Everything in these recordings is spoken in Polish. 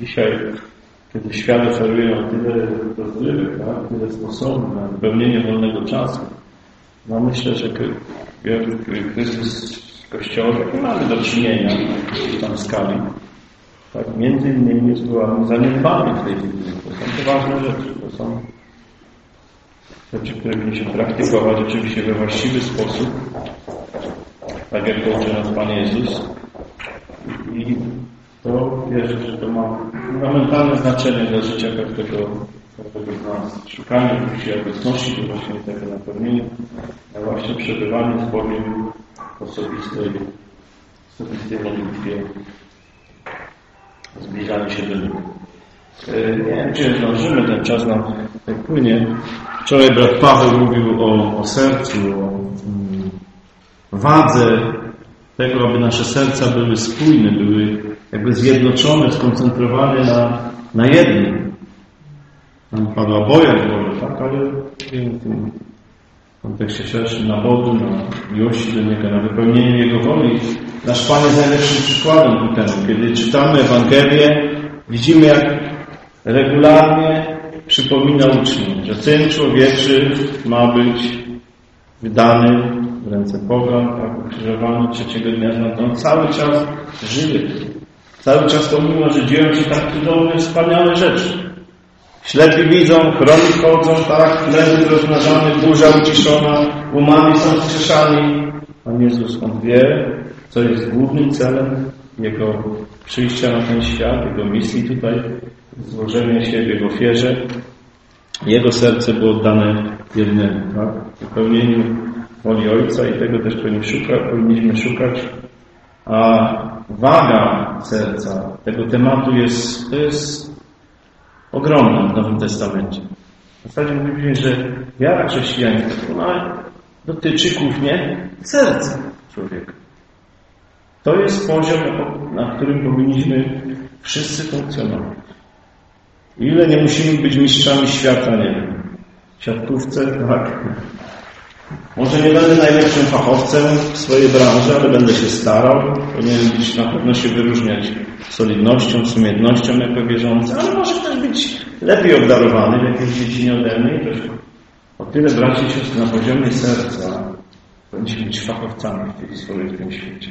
Dzisiaj, kiedy świat oferuje nam tyle rozrywek, tak? tyle sposobów na wypełnienie wolnego czasu, no myślę, że kryzys Kościoła, nie mamy do czynienia w tam skali, tak, między innymi jest była zaniedbanie w tej dziedzinie. To są poważne rzeczy. To są rzeczy, które powinniśmy praktykować oczywiście we właściwy sposób, tak jak to uczy nas Pan Jezus. I to wierzę, że to ma fundamentalne znaczenie dla życia każdego, każdego z nas. Szukanie oczywiście obecności, to właśnie tego napełnienia, a właśnie przebywanie w Bogiem osobistej, osobistej modlitwie, zbliżanie się do Niego. E, nie wiem, czy zdążymy, ten czas nam tak płynie. Wczoraj brat Paweł mówił o, o sercu, o mm, wadze tego, aby nasze serca były spójne, były jakby zjednoczone, skoncentrowane na, na jednym. Tam padła boja Boże, tak? Ale w tym kontekście szerszym na Bogu, na miłości do Niego, na wypełnieniu Jego woli. Nasz Pan jest najlepszym przykładem ku temu. Kiedy czytamy Ewangelię, widzimy jak regularnie przypomina uczniom, że Syn Człowieczy ma być wydany w ręce Boga, tak, ukrzyżowany trzeciego dnia. On cały czas żyje. Cały czas pomimo, że dzieją się tak cudowne, wspaniałe rzeczy. Ślepi widzą, chroni chodzą, tak, lewy rozmnażany, burza uciszona, umami są wskrzeszani. Pan Jezus, On wie, co jest głównym celem Jego przyjścia na ten świat, Jego misji tutaj, złożenia siebie w ofierze. Jego serce było oddane jednemu, tak? Wypełnieniu woli Ojca i tego też powinniśmy szukać. A waga serca tego tematu jest, to jest ogromna w Nowym Testamencie. W zasadzie mówimy, że wiara chrześcijańska ona dotyczy głównie serca człowieka. To jest poziom, na którym powinniśmy wszyscy funkcjonować. Ile nie musimy być mistrzami świata, nie wiem, siatkówce, tak. Może nie będę najlepszym fachowcem w swojej branży, ale będę się starał. Powinienem być na pewno się wyróżniać solidnością, sumiennością jako wierzący, ale może też być lepiej obdarowany w jakiejś dziedzinie ode mnie. O tyle braci i siostry na poziomie serca powinniśmy być fachowcami w tej swojej w tym świecie.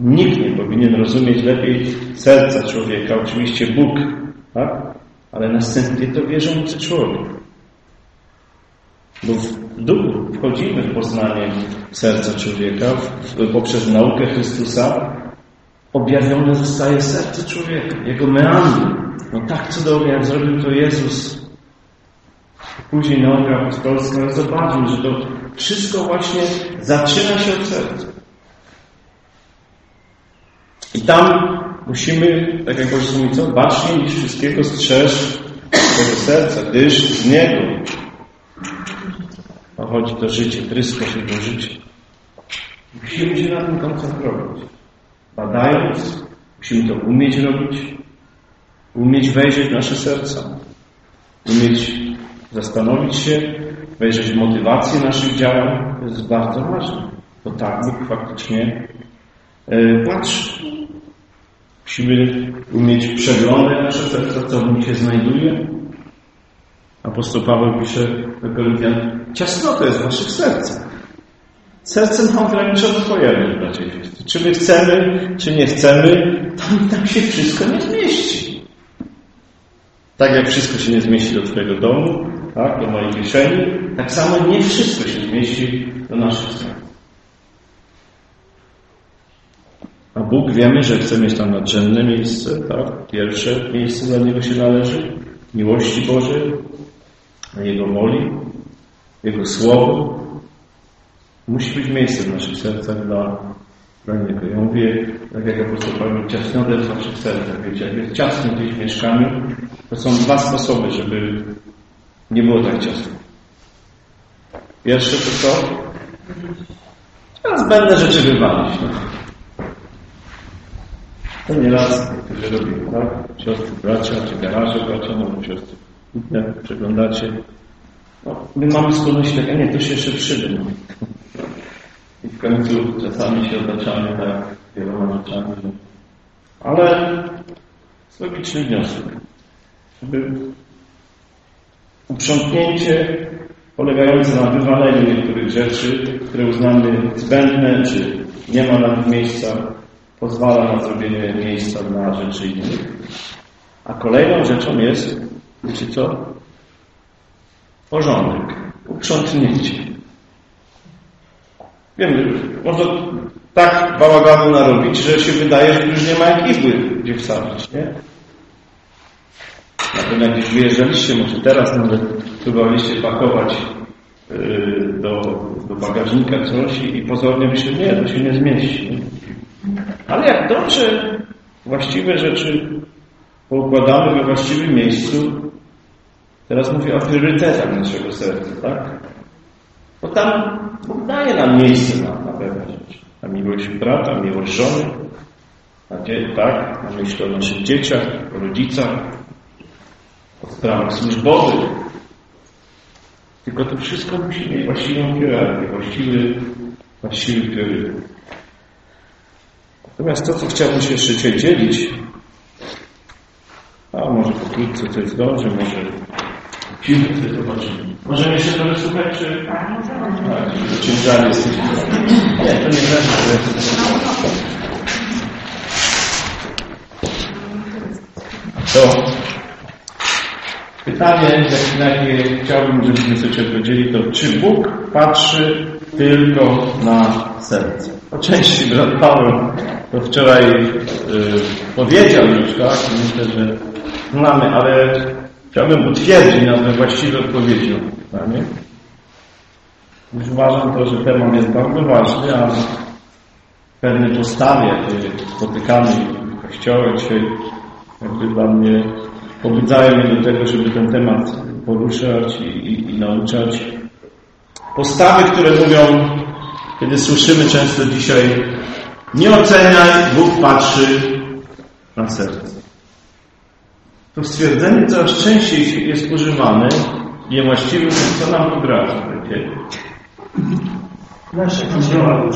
Nikt nie powinien rozumieć lepiej serca człowieka, oczywiście Bóg, tak? ale następnie to wierzący człowiek. Bo w duchu wchodzimy w poznanie serca człowieka poprzez naukę Chrystusa. Objawione zostaje serce człowieka, jego meandry. No tak cudownie, jak zrobił to Jezus. Później nauka apostolska zobaczył, że to wszystko właśnie zaczyna się od serca. I tam musimy, tak jak Boże mówi, co? Bacznie niż wszystkiego strzeż tego serca, gdyż z niego pochodzi to życie, tryska się do życia. Musimy się na tym koncentrować. Badając, musimy to umieć robić, umieć wejrzeć w nasze serca, umieć zastanowić się, wejrzeć w motywację naszych działań. To jest bardzo ważne. Bo tak Bóg faktycznie e, patrzy. Musimy umieć przeglądać nasze serca, co w nich się znajduje. Apostoł Paweł pisze do Koryntian, ciasnota jest w waszych sercach. Ograniczoną pojemność, bracia i siostry. Czy my chcemy, czy nie chcemy, tam, tam się wszystko nie zmieści. Tak jak wszystko się nie zmieści do Twojego domu, tak, do mojej kieszeni, tak samo nie wszystko się zmieści do naszych serc. A Bóg wiemy, że chce mieć tam nadrzędne miejsce, tak? Pierwsze miejsce dla Niego się należy, miłości Bożej, Jego woli, Jego Słowo. Musi być miejsce w naszych sercach dla, dla Niego. Ja mówię, tak jak apostoł Paweł, ciasnotę w naszych sercach. Wiecie, jak jest ciasno gdzieś w mieszkaniu, to są dwa sposoby, żeby nie było tak ciasno. Pierwsze to co? Teraz będę rzeczy wywalić. No. To nie raz niektórzy robią, tak? Siostry, bracia, czy garaże bracia, no siostry. Inne przeglądacie. No, my mamy skłonność tak, a nie, to się jeszcze przyda. I w końcu czasami się otaczamy tak wieloma rzeczami. Ale logiczny wniosek, żeby uprzątnięcie polegające na wywaleniu niektórych rzeczy, które uznamy zbędne, czy nie ma na nich miejsca, pozwala na zrobienie miejsca dla rzeczy innych. A kolejną rzeczą jest, wiecie co? Porządek, uprzątnięcie. Wiem, można tak bałaganu narobić, że się wydaje, że już nie ma jak igły gdzie wsadzić, nie? Na pewno gdzieś wyjeżdżaliście, może teraz nawet próbowaliście pakować yy, do, do bagażnika coś i pozornie myślę, nie, to się nie zmieści. Ale jak dobrze właściwe rzeczy poukładamy we właściwym miejscu, teraz mówię o priorytetach naszego serca, tak? Bo tam Bóg daje nam miejsce na, na pewne rzeczy. Na miłość brata, miłość żony, na dzie- tak? Na myśl o naszych dzieciach, o rodzicach, o sprawach służbowych. Tylko to wszystko musi mieć właściwą hierarchię, właściwy, właściwy priorytet. Natomiast to, co chciałbym się jeszcze dzisiaj dzielić, a może pokrótce coś zdążę, może chwilę sobie zobaczymy. Możemy jeszcze trochę słuchać, czy... Tak, ciężary jesteśmy. Nie, to nie znaczy, że... To pytanie, jakie chciałbym, żebyśmy sobie odpowiedzieli, to czy Bóg patrzy tylko na serce? Po części brat Paweł to wczoraj y, powiedział już, tak? Myślę, że znamy, ale chciałbym utwierdzić nas we właściwej odpowiedzi pytanie. Już uważam to, że temat jest bardzo ważny, a pewne postawy, jakie spotykamy w kościołach dzisiaj, jakby dla mnie pobudzają mnie do tego, żeby ten temat poruszać i, i, i nauczać. Postawy, które mówią, kiedy słyszymy często dzisiaj, nie oceniaj, Bóg patrzy na serce. To stwierdzenie coraz częściej jest używane niewłaściwym, co nam. Wiecie? Nasze kościoła.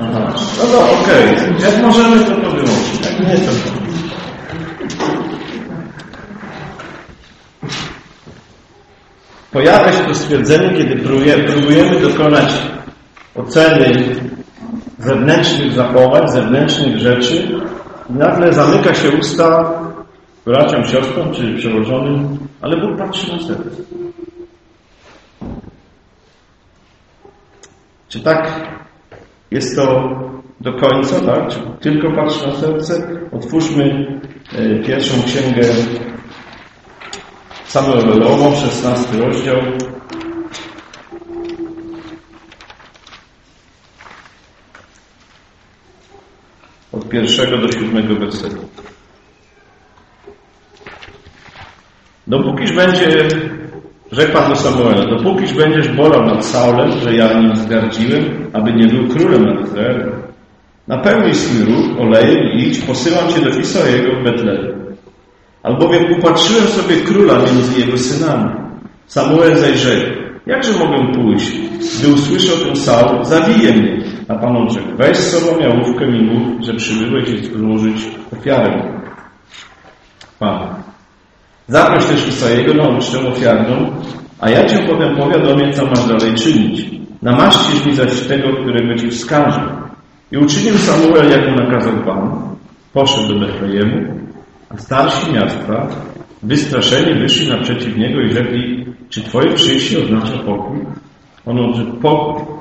Aha. No no, okej. Okay. Jak możemy, to to wyłączyć. Jak nie, to to. Pojawia się to stwierdzenie, kiedy próbujemy dokonać oceny zewnętrznych zachowań, zewnętrznych rzeczy i nagle zamyka się usta braciom, siostrom czy przełożonym, ale Bóg patrzy na serce. Czy tak jest to do końca, tak? Czy tylko patrzy na serce? Otwórzmy pierwszą księgę Samuelową, 16 rozdział. Od pierwszego do siódmego wersetu. Dopókiż będzie, rzekł Pan do Samuela, dopókiż będziesz bolał nad Saulem, że ja nim zgardziłem, aby nie był królem nad Izraelem, napełnij swój róg olejem i idź, posyłam cię do Isojego w Betlejem. Albowiem upatrzyłem sobie króla między jego synami. Samuel zaś rzekł, jakże mogę pójść? Gdy usłyszę o tym Saul, zabije mnie. A Pan odrzekł, weź z sobą jałówkę i mów, że przybyłeś złożyć ofiarę. Pan. Zaproś też Isajego na ucztę ofiarną, a ja Cię potem powiadomię, co masz dalej czynić. Namaścisz mi zaś tego, którego Ci wskażę. I uczynił Samuel, jak mu nakazał Pan. Poszedł do Betlejemu, a starsi miasta, wystraszeni, wyszli naprzeciw niego i rzekli, czy Twoje przyjście oznacza pokój? On odrzekł, pokój.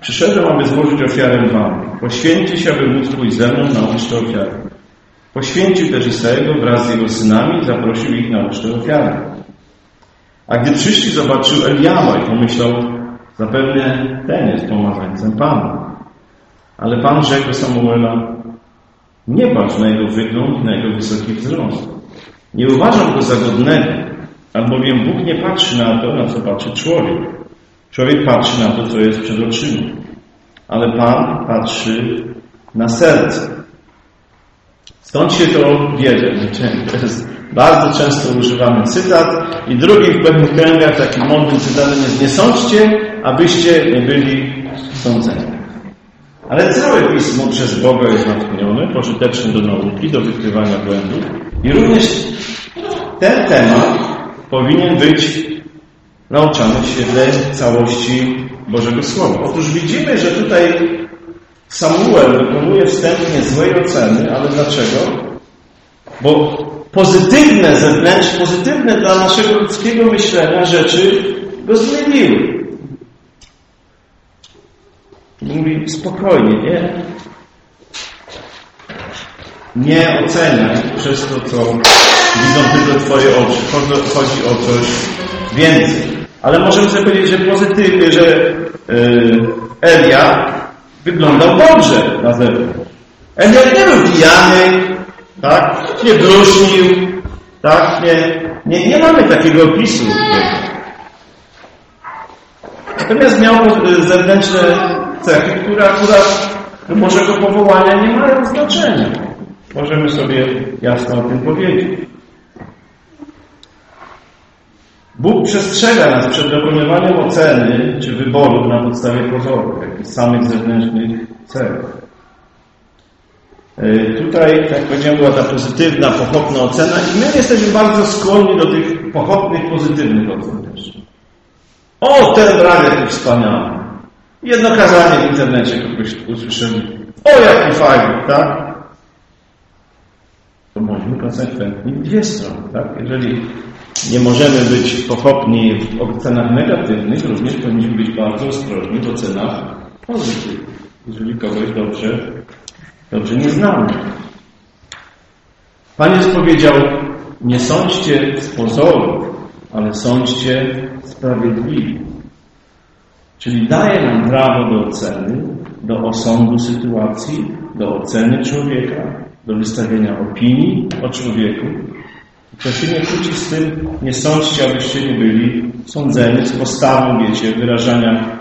Przyszedłem, aby złożyć ofiarę Wam. Poświęci się, aby móc pójść ze mną na ucztę ofiary. Poświęcił też Isajego wraz z jego synami i zaprosił ich na ucztę ofiary. A gdy przyszli, zobaczył Eliama i pomyślał, zapewne ten jest pomazańcem Pana. Ale Pan rzekł Samuela, nie patrz na jego wygląd, na jego wysoki wzrost. Nie uważam go za godnego, albowiem Bóg nie patrzy na to, na co patrzy człowiek. Człowiek patrzy na to, co jest przed oczyma. Ale Pan patrzy na serce. Stąd się to bierze. To jest bardzo często używany cytat i drugi w pewnych kręgach takim mądrym cytatem jest nie sądźcie, abyście nie byli sądzeni. Ale całe Pismo przez Boga jest natchnione, pożyteczne do nauki, do wykrywania błędów i również ten temat powinien być nauczany w świetle całości Bożego Słowa. Otóż widzimy, że tutaj Samuel wykonuje wstępnie złej oceny, ale dlaczego? Bo pozytywne zewnętrzne, pozytywne dla naszego ludzkiego myślenia rzeczy go zmieniły. Mówi spokojnie, nie? Nie oceniaj przez to, co widzą tylko Twoje oczy. Chodzi o coś więcej. Ale możemy sobie powiedzieć, że pozytywnie, że yy, Elia wyglądał dobrze na zewnątrz. Elia nie był pijany, tak? Nie bluźnił, tak? Nie, nie, nie mamy takiego opisu. Natomiast miał zewnętrzne cechy, które akurat do Bożego powołania nie mają znaczenia. Możemy sobie jasno o tym powiedzieć. Bóg przestrzega nas przed dokonywaniem oceny czy wyboru na podstawie pozorów, jak i samych zewnętrznych cech. E, tutaj, jak powiedziałem, była ta pozytywna, pochopna ocena i my jesteśmy bardzo skłonni do tych pochopnych, pozytywnych ocen też. O, ten brat jaki wspaniały. Jedno kazanie w internecie kogoś usłyszeli. O, jaki fajny, tak? To bądźmy konsekwentni dwie strony, tak? Jeżeli nie możemy być pochopni w ocenach negatywnych, również powinniśmy być bardzo ostrożni w ocenach pozytywnych. Jeżeli kogoś dobrze Dobrze nie znamy. Pan Jezus powiedział, nie sądźcie z pozorów, ale sądźcie sprawiedliwie. Czyli daje nam prawo do oceny, do osądu sytuacji, do oceny człowieka, do wystawienia opinii o człowieku. To się nie kłóci z tym, nie sądźcie, abyście nie byli sądzeni z postawą, wiecie, wyrażania,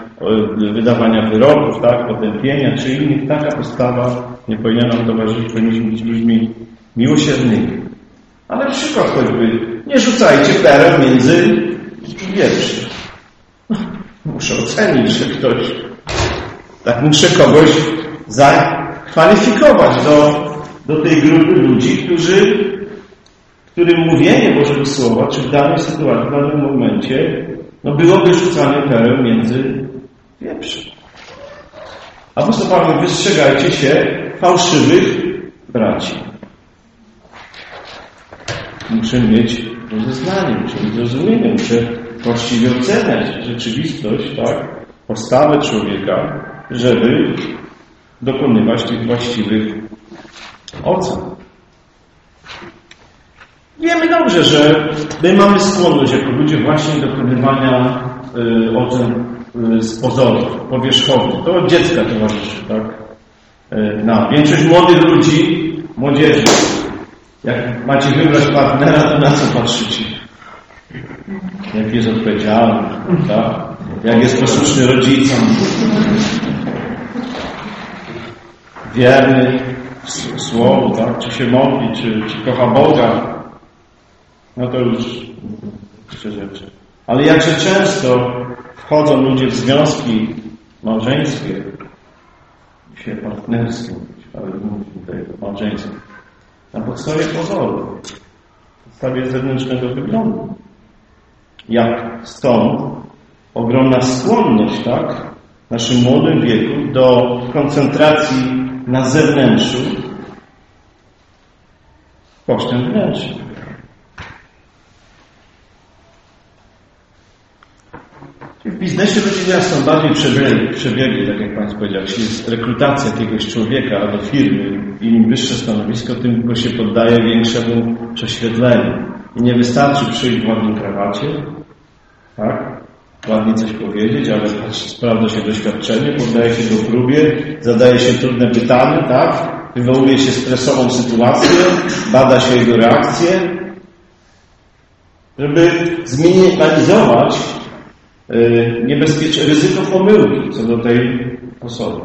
wydawania wyroków, tak, potępienia czy innych. Taka postawa nie powinna nam towarzyszyć, powinniśmy być ludźmi miłosiernymi. Ale przykład choćby, nie rzucajcie perem między wierszy. Muszę ocenić, że ktoś, tak muszę kogoś zakwalifikować do, do tej grupy ludzi, którzy, którym mówienie Bożego Słowa, czy w danej sytuacji, w danym momencie, no byłoby rzucanie perem między wierszy. Apostoł Paweł, wystrzegajcie się fałszywych braci. Muszę mieć rozeznanie, muszę mieć zrozumienie, muszę właściwie oceniać rzeczywistość, tak, postawę człowieka, żeby dokonywać tych właściwych ocen. Wiemy dobrze, że my mamy skłonność jako ludzie właśnie dokonywania y, ocen y, z pozorów, powierzchownych. To od dziecka towarzyszy, tak? E, na większość młodych ludzi, młodzieży. Jak macie wybrać partnera, to na co patrzycie? Jak jest odpowiedzialny, tak? Jak jest posłuszny rodzicom, wierny słowu, tak? Czy się modli, czy, czy kocha Boga. No to już jeszcze rzeczy. Ale jakże często wchodzą ludzie w związki małżeńskie, się partnerskim, ale mówimy tutaj o na podstawie pozoru, na podstawie zewnętrznego wyglądu. Jak stąd ogromna skłonność, tak, w naszym młodym wieku do koncentracji na zewnętrzu kosztem wnętrznym. W biznesie ludzie są bardziej przebiegli, tak jak Państwo powiedział. Jeśli jest rekrutacja jakiegoś człowieka do firmy, im wyższe stanowisko, tym go się poddaje większemu prześwietleniu. I nie wystarczy przyjść w ładnym krawacie, tak? Ładnie coś powiedzieć, ale sprawdza się doświadczenie, poddaje się do próbie, zadaje się trudne pytanie, tak? Wywołuje się stresową sytuację, bada się jego reakcję, żeby zminimalizować Y, niebezpieczne ryzyko pomyłki co do tej osoby.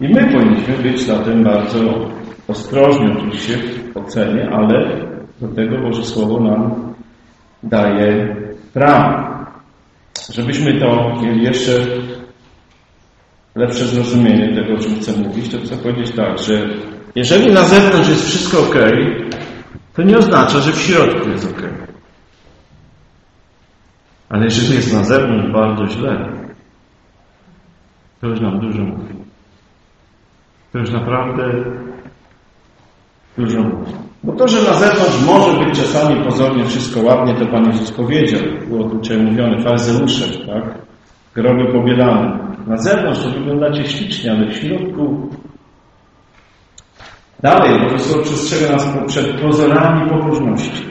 I my powinniśmy być na tym bardzo ostrożni oczywiście w ocenie, ale do tego Boże Słowo nam daje prawo. Żebyśmy to mieli jeszcze lepsze zrozumienie tego, o czym chcę mówić, to chcę powiedzieć tak, że jeżeli na zewnątrz jest wszystko ok, to nie oznacza, że w środku jest ok. Ale jeżeli jest na zewnątrz bardzo źle, to już nam dużo mówi. To już naprawdę dużo mówi. Bo to, że na zewnątrz może być czasami pozornie wszystko ładnie, to Pan Jezus powiedział. Było tu dzisiaj mówione, faryzeusze, tak? Groby pobielane. Na zewnątrz to wyglądacie ślicznie, ale w środku Dalej, bo to Słowo przestrzega nas przed pozorami pobożności.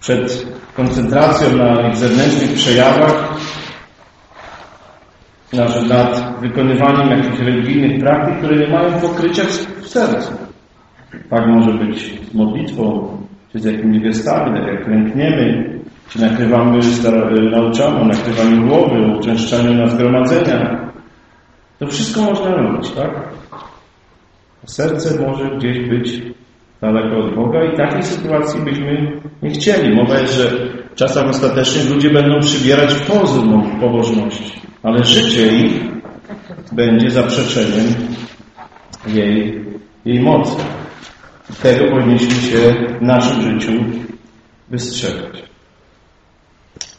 Przed koncentracją na ich zewnętrznych przejawach, nad wykonywaniem jakichś religijnych praktyk, które nie mają pokrycia w sercu. Tak może być z modlitwą, czy z jakimiś gestami, tak jak klękniemy, czy nakrywamy, nauczamy o nakrywaniu głowy, uczęszczaniu na zgromadzenia. To wszystko można robić, tak? Serce może gdzieś być daleko od Boga i takiej sytuacji byśmy nie chcieli. Mowa jest, że w czasach ostatecznych ludzie będą przybierać pozór pobożności, ale życie ich będzie zaprzeczeniem jej, jej mocy. Tego powinniśmy się w naszym życiu wystrzegać.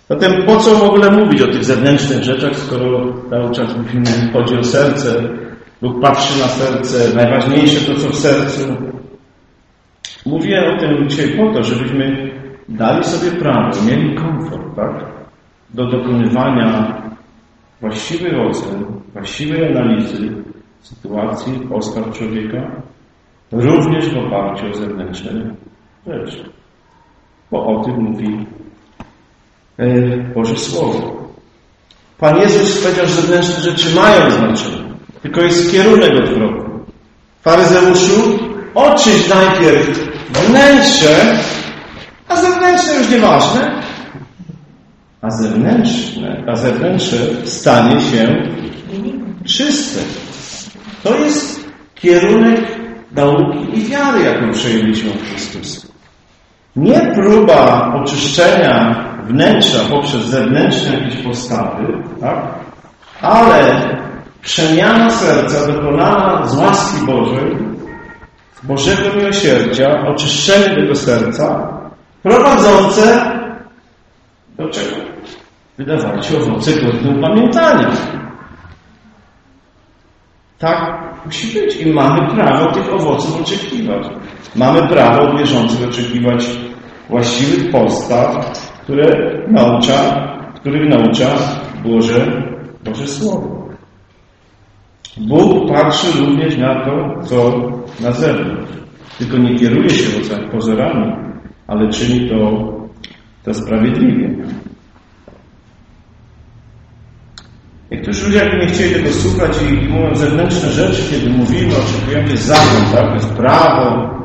Zatem po co w ogóle mówić o tych zewnętrznych rzeczach, skoro cały czas mówimy, chodzi o serce, Bóg patrzy na serce, najważniejsze to, co w sercu. Mówię o tym dzisiaj po to, żebyśmy dali sobie prawo, mieli komfort, tak? Do dokonywania właściwej oceny, właściwej analizy sytuacji, postaw człowieka, również w oparciu o zewnętrzne rzeczy. Bo o tym mówi e, Boże Słowo. Pan Jezus powiedział, że zewnętrzne rzeczy mają znaczenie. Tylko jest kierunek odwrotny. Faryzeuszu, oczyść najpierw wnętrze, a zewnętrzne już nieważne. A zewnętrzne, a zewnętrzne stanie się czyste. To jest kierunek nauki i wiary, jaką przejęliśmy od Chrystusa. Nie próba oczyszczenia wnętrza poprzez zewnętrzne jakieś postawy, tak? ale przemiana serca dokonana z łaski Bożej, Bożego miłosierdzia, oczyszczenie tego serca, prowadzące do czego? Wydawać owoce godne upamiętania. Tak musi być i mamy prawo tych owoców oczekiwać. Mamy prawo od wierzących oczekiwać właściwych postaw, które naucza, których naucza Boże, Boże Słowo. Bóg patrzy również na to, co na zewnątrz. Tylko nie kieruje się pozorami, ale czyni to, to sprawiedliwie. Niektórzy ludzie jakby nie chcieli tego słuchać i mówią zewnętrzne rzeczy, kiedy mówimy, oczekujemy zakon, tak? Jest prawo.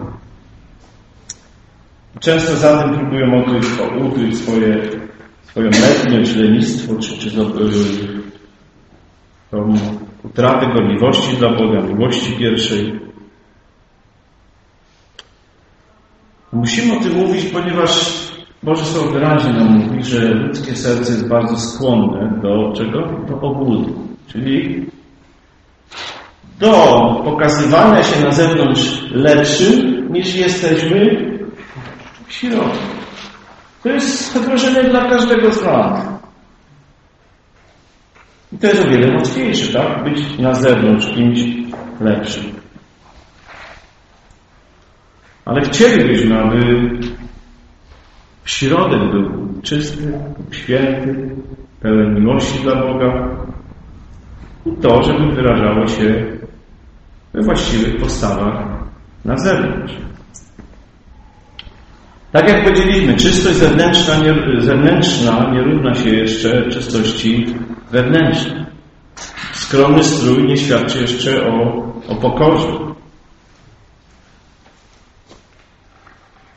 Często za tym próbują ukryć, ukryć swoje, swoją letniość, lenistwo, czy, czy to, tą utraty gorliwości dla Boga, miłości pierwszej. Musimy o tym mówić, ponieważ Boże Słowo wyraźnie nam mówi, że ludzkie serce jest bardzo skłonne do czego? Do obłudy. Czyli do pokazywania się na zewnątrz lepszym, niż jesteśmy w środku. To jest zagrożenie dla każdego z nas. To jest o wiele łatwiejsze, tak? Być na zewnątrz kimś lepszym. Ale chcielibyśmy, aby środek był czysty, święty, pełen miłości dla Boga i to, żeby wyrażało się we właściwych postawach na zewnątrz. Tak jak powiedzieliśmy, czystość zewnętrzna nie, zewnętrzna nie równa się jeszcze czystości wewnętrznej. Skromny strój nie świadczy jeszcze o, o pokorze.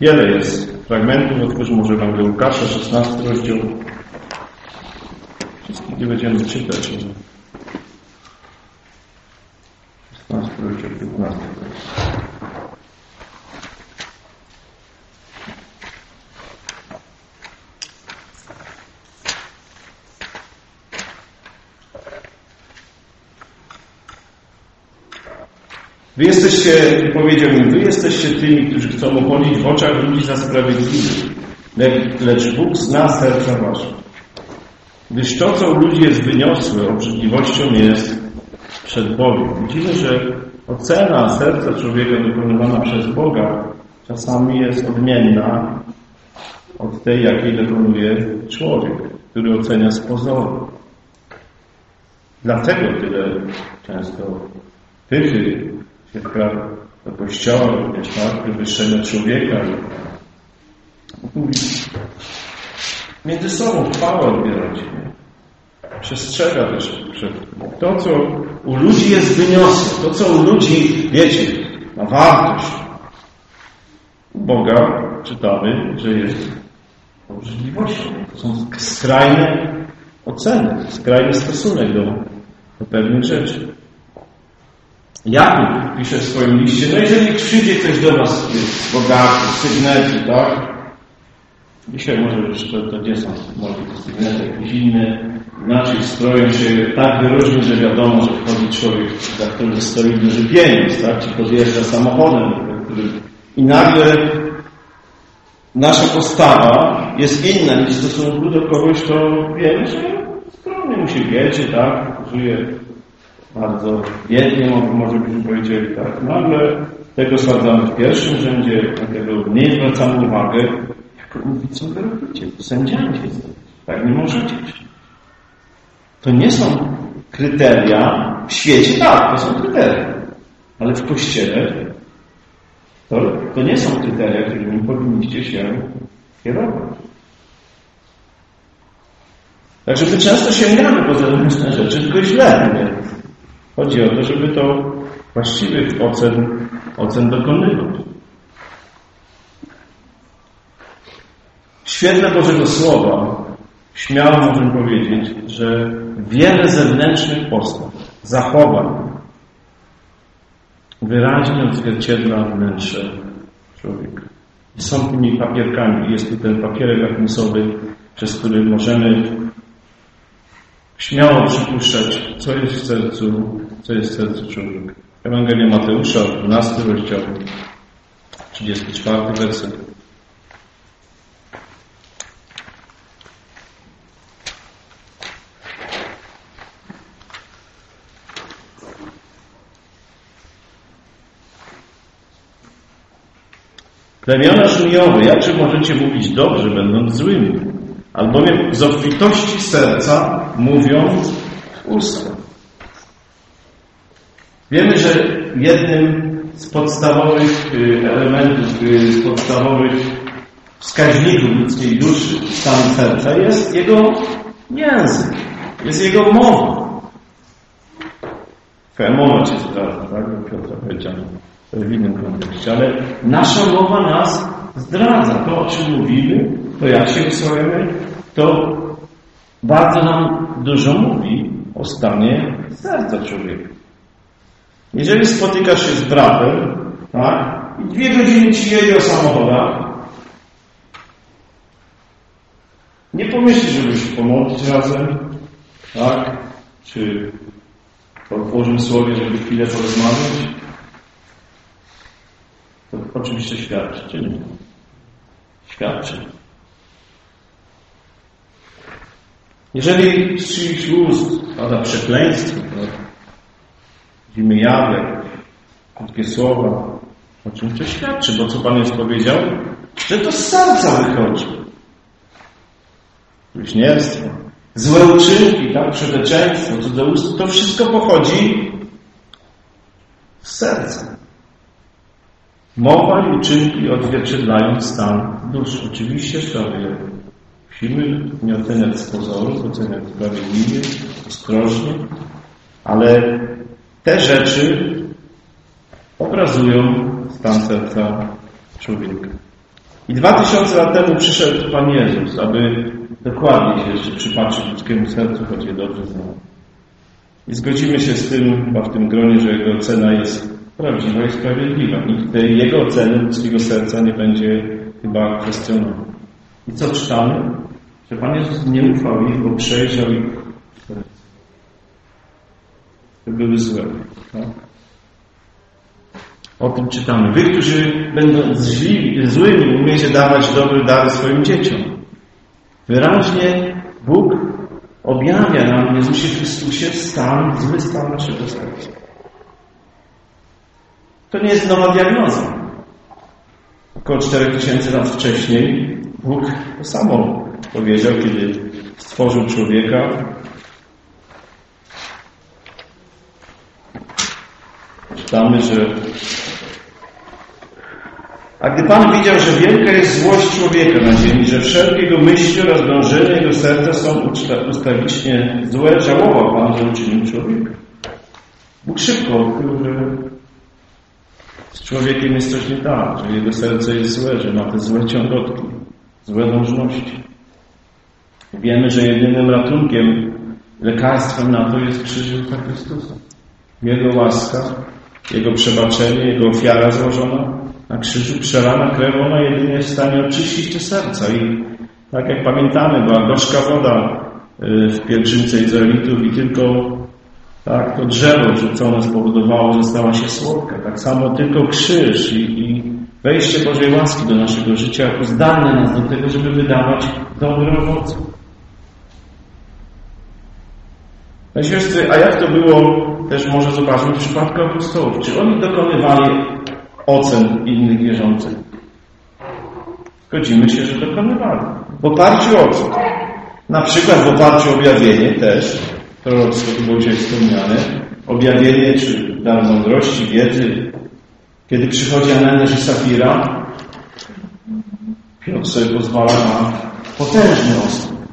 Wiele jest fragmentów, otwórzmy może Wam Łukasza, 16 rozdział. Wszystkich nie będziemy czytać. 16 rozdział, 15. Wy jesteście, powiedział mi, wy jesteście tymi, którzy chcą oponić w oczach ludzi za sprawiedliwych, lecz Bóg zna serca wasze. Gdyż to, co u ludzi jest wyniosłe, obrzydliwością jest przed Bogiem. Widzimy, że ocena serca człowieka dokonywana przez Boga czasami jest odmienna od tej, jakiej dokonuje człowiek, który ocenia z pozoru. Dlatego tyle często pychy wkradł do Kościoła, również tak, wywyższenia człowieka. Mówi, między sobą chwałę odbierać. Nie? Przestrzega też przed to, co u ludzi jest wyniosłe, to, co u ludzi, wiecie, ma wartość. U Boga czytamy, że jest obrzydliwością. To są skrajne oceny, skrajny stosunek do, do pewnych rzeczy. Jakub pisze w swoim liście, no jeżeli przyjdzie ktoś do nas bogaty, sygnety, tak? Dzisiaj może już to, to gdzie są może sygnety, jakieś inne, inaczej stroją się tak wyróżni, że wiadomo, że wchodzi człowiek, za którym stoi duży pieniądz, tak? Czy podjeżdża samochodem, który... i nagle nasza postawa jest inna niż w stosunku do kogoś, kto wiemy, że skromnie mu się wiedzie, tak? Żyje bardzo biednie, może byśmy powiedzieli tak. Nagle tego sprawdzamy w pierwszym rzędzie, dlatego mniej zwracamy uwagę, jak mówi, co wy robicie? Sędziami jesteście. Tak nie możecie. To nie są kryteria w świecie, tak, to są kryteria. Ale w Kościele to, to nie są kryteria, którymi powinniście się kierować. Także my często sięgamy po zewnętrzne rzeczy, tylko źle. Nie? Chodzi o to, żeby to właściwych ocen, ocen dokonywać. W świetle Bożego Słowa śmiało możemy powiedzieć, że wiele zewnętrznych postaw, zachowań wyraźnie odzwierciedla wnętrze człowieka. I są tymi papierkami. Jest tu ten papierek lakmusowy, przez który możemy śmiało przypuszczać, co jest w sercu, co jest w sercu człowieka. Ewangelia Mateusza, 12 rozdział, 34 werset. Plemiona żmijowe, jakże możecie mówić dobrze, będąc złymi? Albowiem z obfitości serca mówią usta. Wiemy, że jednym z podstawowych y, elementów, y, z podstawowych wskaźników ludzkiej duszy, stanu serca jest jego język, jest jego mowa. Twoja mowa cię zdradza, tak? Piotra powiedział w innym kontekście, ale nasza mowa nas zdradza. To, o czym mówimy, to jak się wysłujemy, to bardzo nam dużo mówi o stanie serca człowieka. Jeżeli spotykasz się z bratem, tak, i dwie godziny ci jedzie o samochodach, nie pomyślisz, żeby się pomodlić razem, tak, czy po Bożym Słowie, żeby chwilę porozmawiać, to oczywiście świadczy, czy nie? Świadczy. Jeżeli z czyichś ust pada przekleństwo, to widzimy jawy, krótkie słowa, o czym to świadczy, bo co Pan już powiedział, że to z serca wychodzi. Bluźnierstwo, złe uczynki, tak, przedeczeństwo, ust, to wszystko pochodzi z serca. Mowa i uczynki odzwierciedlają stan duszy. Oczywiście sobie musimy nie oceniać z pozoru, oceniać sprawiedliwie, ostrożnie, ale te rzeczy obrazują stan serca człowieka. I dwa tysiące lat temu przyszedł Pan Jezus, aby dokładnie się jeszcze przypatrzyć ludzkiemu sercu, choć je dobrze znał. I zgodzimy się z tym, chyba w tym gronie, że Jego ocena jest prawdziwa i sprawiedliwa. Nikt tej Jego oceny ludzkiego serca nie będzie chyba kwestionował. I co czytamy? Że Pan Jezus nie ufał ich, bo przejrzał ich serce. Były złe. Tak? O tym czytamy. Wy, którzy będąc źli, złymi, umiecie dawać dobre dary swoim dzieciom. Wyraźnie Bóg objawia nam w Jezusie Chrystusie stan, zły stan naszego serca. To nie jest nowa diagnoza. Około 4000 lat wcześniej Bóg to samo powiedział, kiedy stworzył człowieka. Czytamy, że a gdy Pan widział, że wielka jest złość człowieka na ziemi, że wszelkie jego myśli oraz dążenia jego serca są ustawicznie złe, żałował Pan, że uczynił człowieka. Bóg szybko odkrył, że z człowiekiem jest coś nie tak, że jego serce jest złe, że ma te złe ciągotki, złe dążności. Wiemy, że jedynym ratunkiem, lekarstwem na to jest krzyż Chrystusa. Jego łaska, Jego przebaczenie, Jego ofiara złożona na krzyżu, przelana krew, ona jedynie jest w stanie oczyścić te serca. I tak jak pamiętamy, była gorzka woda y, w pielgrzymce Izraelitów i tylko tak, to drzewo rzucone spowodowało, że stała się słodka. Tak samo tylko krzyż i, i wejście Bożej łaski do naszego życia zdalne nas do tego, żeby wydawać dobre owoce. No siostry, a jak to było, też może zobaczmy w przypadku apostołów. Czy oni dokonywali ocen innych wierzących? Zgodzimy się, że dokonywali. W oparciu o co? Na przykład w oparciu o objawienie też, proroctwo było dzisiaj wspomniane, objawienie czy dar mądrości, wiedzy. Kiedy przychodzi Ananiasz i Safira, Piotr sobie pozwala na potężny osąd.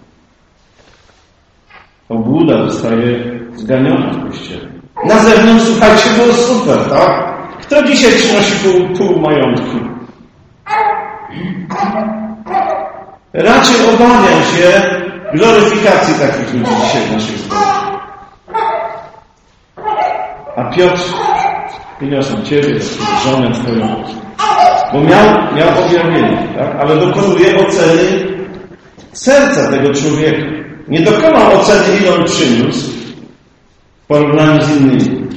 Obłuda zostaje zganiona w kościele. Na zewnątrz, słuchajcie, było super, tak? Kto dzisiaj przynosi pół, pół majątku? Raczej obawiam się gloryfikacji takich ludzi dzisiaj w naszych zborach. A Piotr, wyniosą Ciebie, żonę Twoją, bo miał, miał objawienie, tak? ale dokonuje oceny serca tego człowieka. Nie dokonał oceny, ile on przyniósł porównaniu z innymi.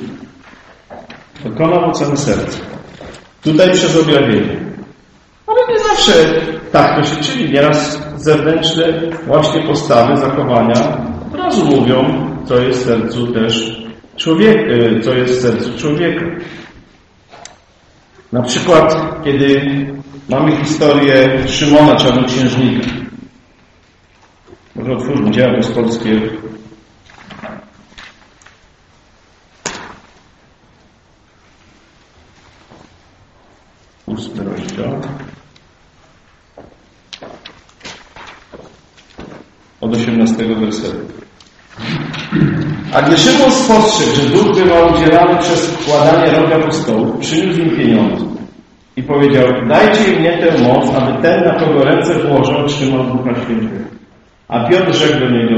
Dokonał oceny serca. Tutaj przez objawienie. Ale nie zawsze tak to się czyni. Nieraz zewnętrzne właśnie postawy, zachowania od razu mówią, co jest w sercu też człowieka, co jest w sercu człowieka. Na przykład, kiedy mamy historię Szymona Czarnoksiężnika. Może otwórzmy dzieła apostolskie Ósmy rozdział. Od 18 wersetu. A gdy Szymon spostrzegł, że duch bywa udzielany przez wkładanie rąk apostołów, przyniósł im pieniądze i powiedział, dajcie mnie tę moc, aby ten, na kogo ręce włożą, otrzymał Ducha Świętego. A Piotr rzekł do niego,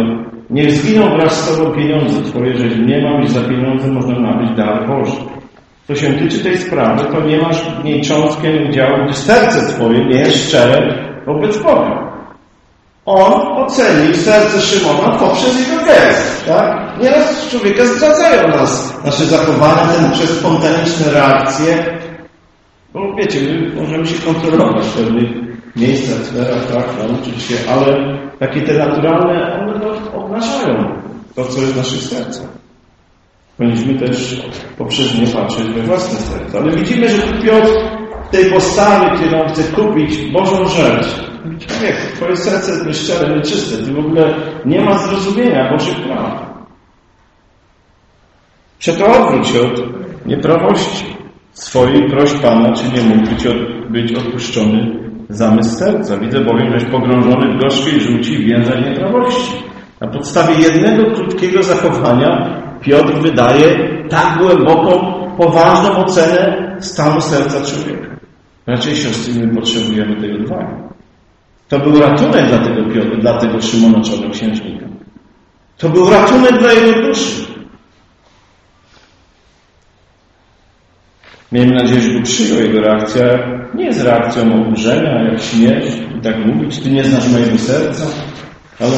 niech zginą wraz z Tobą pieniądze Twoje, że nie mam i za pieniądze można nabyć dar Boży. Co się tyczy tej sprawy, to nie masz w niej cząstkę udziału, gdyż serce Twoje nie jest szczere wobec Boga. On ocenił serce Szymona poprzez jego gest. Tak? Nieraz człowieka zdradzają nas nasze zachowania, ten przez spontaniczne reakcje. Bo wiecie, my możemy się kontrolować w pewnych miejscach, sferach, tak, nauczyć się, ale takie te naturalne, one obnażają to, co jest w naszych sercach. Powinniśmy też poprzez nie patrzeć we własne serce. Ale widzimy, że Piotr tej postawie, kiedy on chce kupić Bożą rzecz, człowiek, twoje serce jest nieszczere, nieczyste, ty w ogóle nie ma zrozumienia Bożych praw. Przeto odwróć się od nieprawości swojej, proś Pana, czy nie mógł być, od, być odpuszczony zamysł serca. Widzę bowiem, żeś pogrążony w gorzkiej żółci więzach nieprawości. Na podstawie jednego krótkiego zachowania Piotr wydaje tak głęboką, poważną ocenę stanu serca człowieka. Raczej siostry, my potrzebujemy tego dwojga. To był ratunek dla tego, Piotra, dla tego Szymona Czarnoksiężnika. To był ratunek dla jego duszy. Miejmy nadzieję, że go przyjął. Jego reakcja nie jest reakcją oburzenia, jak śmierć i tak mówić, ty nie znasz mojego serca, ale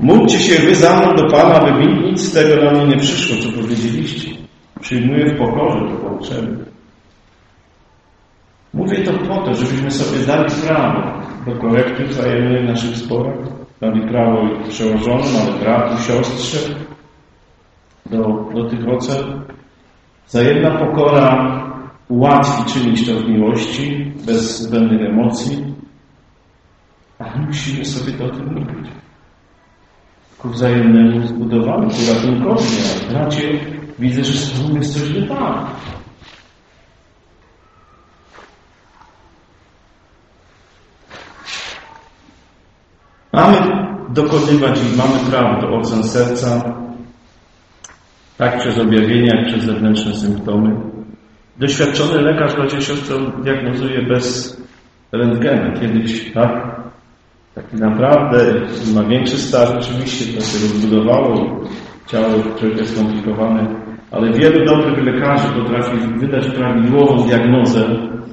módlcie się wy za mną do Pana, aby mi nic z tego na mnie nie przyszło, co powiedzieliście. Przyjmuję w pokorze to pouczenie. Mówię to po to, żebyśmy sobie dali prawo do korekty wzajemnej w naszych sporach. Dali prawo przełożonym, ale bratu, siostrze do, do tych ocen. Wzajemna pokora łatwiej czynić to w miłości, bez zbędnych emocji, ale musimy sobie to o tym mówić. Ku wzajemnemu zbudowaniu, ku ratunkowi. A bracie, widzę, że z tobą jest coś nie tak. Mamy dokonywać i mamy prawo do ocen serca, tak przez objawienia, jak przez zewnętrzne symptomy. Doświadczony lekarz, bracie siostro, diagnozuje bez rentgena. Kiedyś, tak? Taki naprawdę ma większy staż, oczywiście to się rozbudowało, ciało trochę skomplikowane, ale wielu dobrych lekarzy potrafi wydać prawidłową diagnozę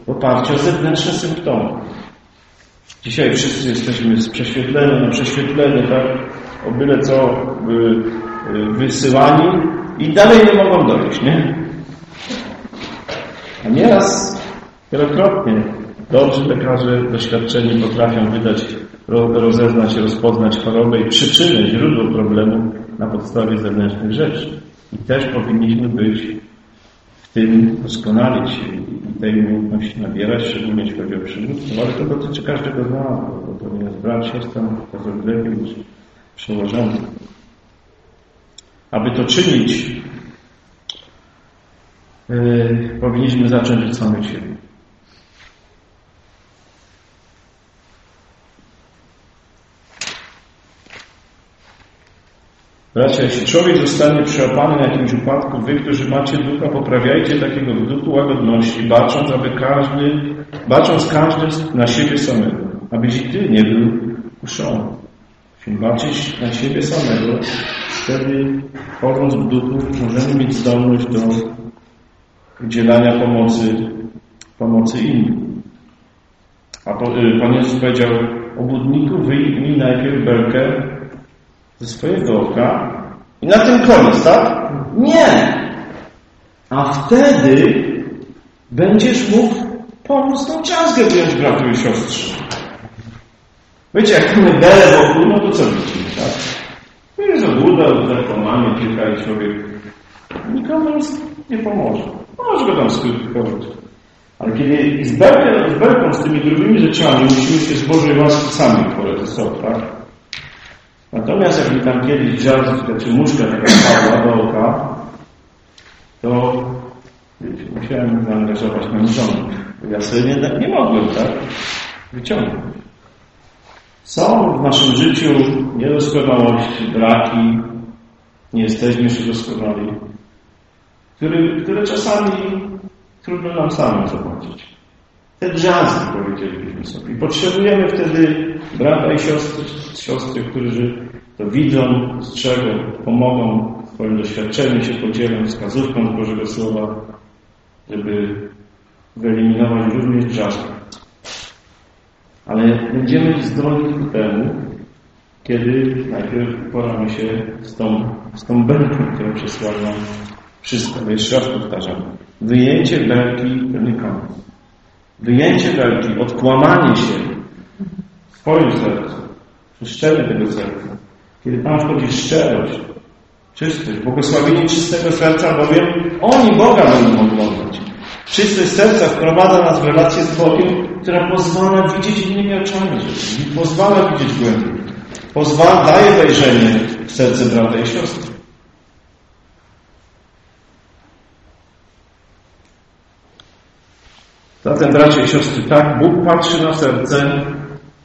w oparciu o zewnętrzne symptomy. Dzisiaj wszyscy jesteśmy z prześwietlenia na prześwietlenie, tak? O byle co wysyłani i dalej nie mogą dojść, nie? A nieraz, wielokrotnie, dobrzy lekarze doświadczeni potrafią wydać, rozeznać, rozpoznać chorobę i przyczynę, źródło problemu na podstawie zewnętrznych rzeczy. I też powinniśmy być w tym doskonalić się i tej umiejętności nabierać, szczególnie jeśli chodzi o przywódców, ale to dotyczy każdego z nas, bo to jest brat, siostra, to niż przełożony. Aby to czynić, yy, powinniśmy zacząć od samych siebie. Bracia, jeśli człowiek zostanie przełapany na jakimś upadku, wy, którzy macie ducha, poprawiajcie takiego w duchu łagodności, bacząc, aby każdy, bacząc każdy na siebie samego, abyś i ty nie był kuszony. Jeśli baczyć na siebie samego, wtedy chodząc w duchu, możemy mieć zdolność do udzielania pomocy, pomocy innym. A Pan Jezus powiedział, obudniku wyjmij najpierw belkę ze swojego oka i na tym koniec, tak? Nie! A wtedy będziesz mógł pomóc tą ciaskę wziąć bratu i siostrze. Wiecie, jak mamy belę wokół, no to co widzimy, tak? To jest obłuda, zarkomanie, kilka i człowiek nikomu nie pomoże. Może go tam skrytykować. Ale kiedy z belką, z belką, z tymi drugimi rzeczami musimy się z Bożej łaski sami porać sobie, tak? Natomiast jak mi tam kiedyś wziął czy muszka taka spadła do oka, to wiecie, musiałem zaangażować żonę. Ja sobie nie, nie mogłem, tak? Wyciągnąć. Są w naszym życiu niedoskonałości, braki, nie jesteśmy jeszcze doskonali, które, które czasami trudno nam samym zobaczyć. Te drzazgi, powiedzielibyśmy sobie. I potrzebujemy wtedy brata i siostry, siostry, którzy to widzą, strzegą, pomogą, swoim doświadczeniem się podzielą, wskazówką z Bożego Słowa, żeby wyeliminować również drzazgi. Ale będziemy zdolni ku temu, kiedy najpierw uporamy się z tą, z tą belką, która przesłania wszystko. Jeszcze raz powtarzam. Wyjęcie belki to nie koniec. Wyjęcie belki, odkłamanie się w swoim sercu, czyszczenie tego serca. Kiedy tam wchodzi szczerość, czystość, błogosławienie czystego serca, bowiem oni Boga będą oglądać. Czystość serca wprowadza nas w relację z Bogiem, która pozwala widzieć innymi oczami pozwala widzieć głębiej, pozwala, daje wejrzenie w serce brata i siostry. Zatem, bracia i siostry, tak, Bóg patrzy na serce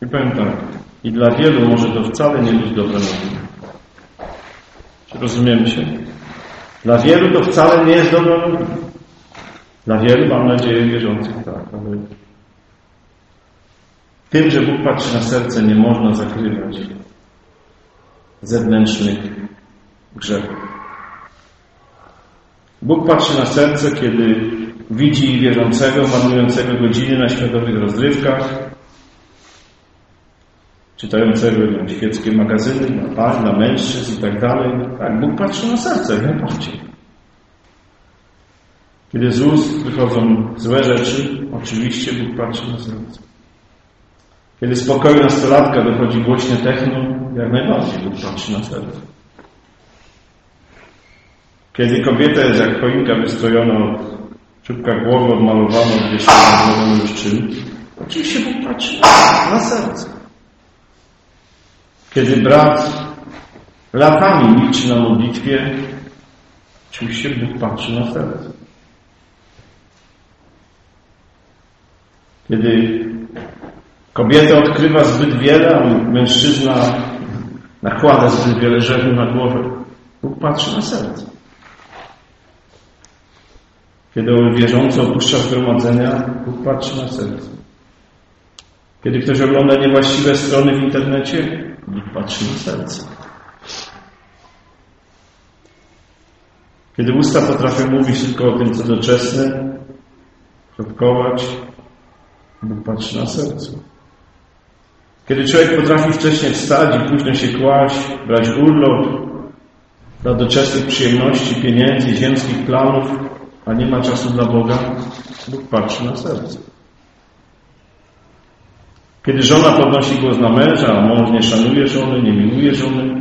i powiem tak, i dla wielu może to wcale nie być dobre nowiny. Czy rozumiemy się? Dla wielu to wcale nie jest dobra nowina. Dla wielu, mam nadzieję, wierzących tak, ale tym, że Bóg patrzy na serce, nie można zakrywać zewnętrznych grzechów. Bóg patrzy na serce, kiedy widzi wierzącego, marnującego godziny na światowych rozrywkach, czytającego wiem, świeckie magazyny na pań, na mężczyzn i tak dalej. Tak, Bóg patrzy na serce najbardziej. Kiedy z ust wychodzą złe rzeczy, oczywiście Bóg patrzy na serce. Kiedy z pokoju nastolatka dochodzi głośne techno, jak najbardziej Bóg patrzy na serce. Kiedy kobieta jest jak choinka wystrojona od czubka głowy, odmalowana od wieszania luszczyny, oczywiście Bóg patrzy na serce. Kiedy brat latami milczy na modlitwie, oczywiście Bóg patrzy na serce. Kiedy kobieta odkrywa zbyt wiele, a mężczyzna nakłada zbyt wiele rzeczy na głowę, Bóg patrzy na serce. Kiedy wierzący opuszcza zgromadzenia, Bóg patrzy na serce. Kiedy ktoś ogląda niewłaściwe strony w internecie, Bóg patrzy na serce. Kiedy usta potrafią mówić tylko o tym, co doczesne, plotkować, Bóg patrzy na serce. Kiedy człowiek potrafi wcześniej wstać i późno się kłaść, brać urlop dla doczesnych przyjemności, pieniędzy, ziemskich planów, a nie ma czasu dla Boga, Bóg patrzy na serce. Kiedy żona podnosi głos na męża, a mąż nie szanuje żony, nie miłuje żony,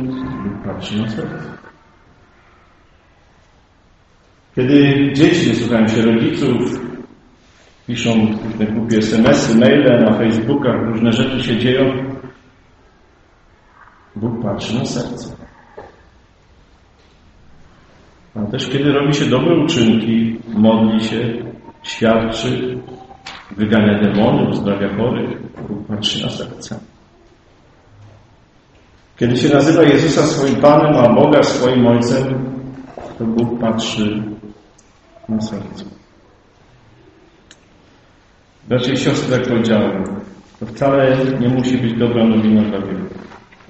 Bóg patrzy na serce. Kiedy dzieci nie słuchają się rodziców, piszą różne głupie smsy, maile na Facebookach, różne rzeczy się dzieją, Bóg patrzy na serce. A też kiedy robi się dobre uczynki, modli się, świadczy, wygania demony, uzdrawia chorych, Bóg patrzy na serce. Kiedy się nazywa Jezusa swoim Panem, a Boga swoim Ojcem, to Bóg patrzy na serce. Bracia i siostry, jak powiedziałem, to wcale nie musi być dobra nowina dla wielu.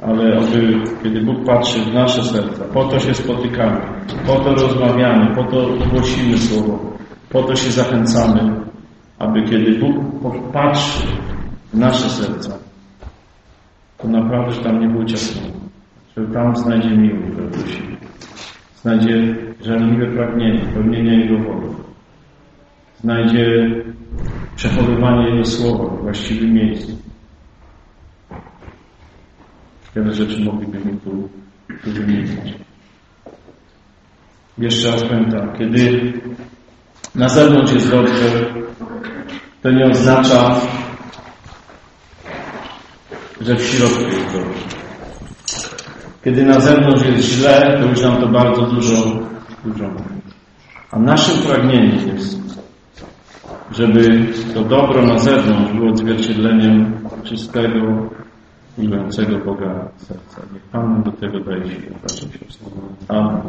Ale oby, kiedy Bóg patrzy w nasze serca, po to się spotykamy, po to rozmawiamy, po to głosimy Słowo, po to się zachęcamy, aby kiedy Bóg patrzy w nasze serca, to naprawdę, że tam nie było ciasno, że tam znajdzie miłość, radości, znajdzie żarliwe pragnienie, pełnienia Jego woli, znajdzie przechowywanie Jego Słowa w właściwym miejscu. Wiele rzeczy moglibyśmy tu, tu wymienić. Jeszcze raz tak, kiedy na zewnątrz jest dobrze, to nie oznacza, że w środku jest dobrze. Kiedy na zewnątrz jest źle, to już nam to bardzo dużo, dużo. A naszym pragnieniem jest, żeby to dobro na zewnątrz było odzwierciedleniem czystego, miłującego Boga serca. Niech Pan do tego daje się. Amen.